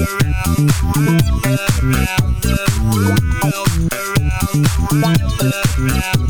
around, around, around, around, around,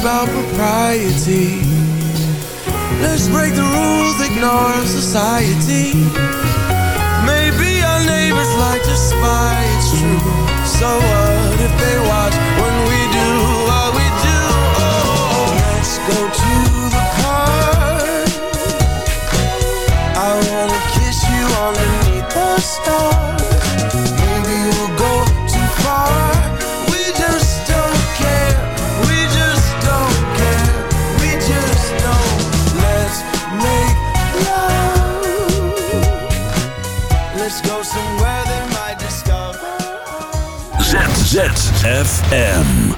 about propriety. Let's break the rules, ignore society. Maybe our neighbors like to spy, it's true. So what if they watch when we do what we do? Oh, let's go to the park. I wanna kiss you underneath the stars. ZZFM.